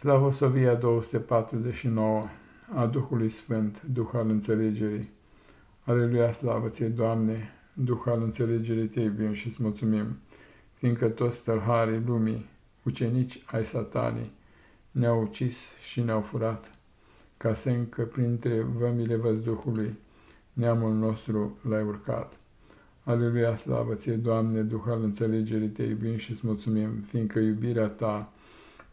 Slavosovia 249 a Duhului Sfânt, Duh al înțelegerii. Aleluia, slavă ție, Doamne, Duh al înțelegerii te iubim și îți mulțumim, fiindcă toți tălharii lumii, ucenici ai satanii, ne-au ucis și ne-au furat, ca semn că printre vămile văzduhului neamul nostru l-ai urcat. Aleluia, slavă ție, Doamne, Duh al înțelegerii te iubim și îți mulțumim, fiindcă iubirea ta,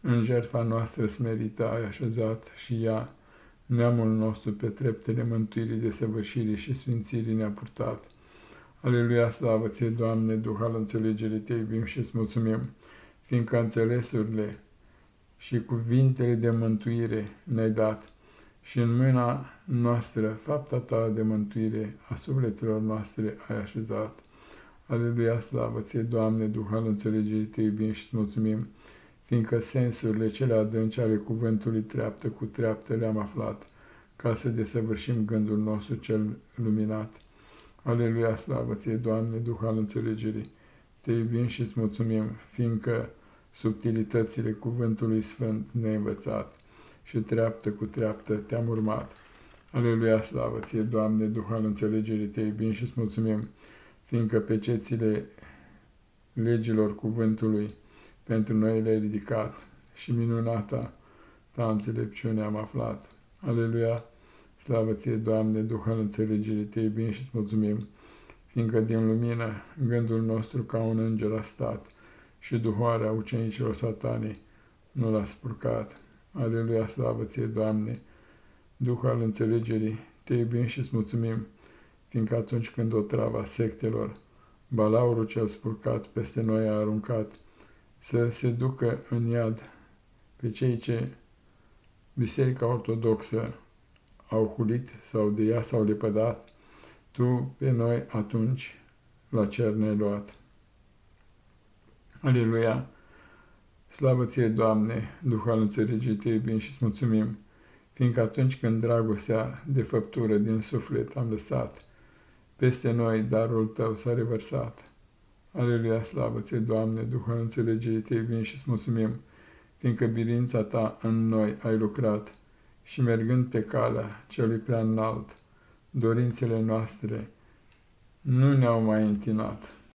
în jertfa noastră smerită ai așezat și ea, neamul nostru pe treptele mântuirii, de săvârșirii și sfințirii ne-a purtat. Aleluia, slavă ție, Doamne, Duh al înțelegerii, te iubim și îți mulțumim, fiindcă înțelesurile și cuvintele de mântuire ne-ai dat și în mâna noastră fapta ta de mântuire a sufletelor noastre ai așezat. Aleluia, slavă ție, Doamne, Duh al înțelegerii, te iubim și îți mulțumim, fiindcă sensurile cele adânci ale cuvântului treaptă cu treaptă le-am aflat, ca să desăvârșim gândul nostru cel luminat. Aleluia, slavă ție, Doamne, Duh al înțelegerii! Te iubim și îți mulțumim, fiindcă subtilitățile cuvântului sfânt ne învățat și treaptă cu treaptă te-am urmat. Aleluia, slavă ție, Doamne, Duh al înțelegerii, te iubim și îți mulțumim, fiindcă pe cețile legilor cuvântului pentru noi le-ai ridicat și minunata ta înțelepciune am aflat. Aleluia! Slavă ție, Doamne, Duh al înțelegerii, te iubim și îți mulțumim, fiindcă din lumină gândul nostru ca un înger a stat și duhoarea ucenicilor satanii nu l-a spurcat. Aleluia, slavă ție, Doamne, Duh al înțelegerii, te iubim și îți mulțumim, fiindcă atunci când o trava sectelor, balaurul cel spurcat peste noi a aruncat, să se ducă în iad pe cei ce Biserica Ortodoxă au hulit sau de ea s-au lepădat, tu pe noi atunci la cer ne-ai luat. Aleluia! Slavă ție, Doamne, Duh al înțelegii, te iubim și-ți mulțumim, fiindcă atunci când dragostea de făptură din suflet am lăsat, peste noi darul tău s-a revărsat. Aleluia, slavă ție, Doamne, Duhul înțelegerii, te iubim și-ți mulțumim, fiindcă bilința ta în noi ai lucrat și mergând pe calea celui prea înalt, dorințele noastre nu ne-au mai întinat.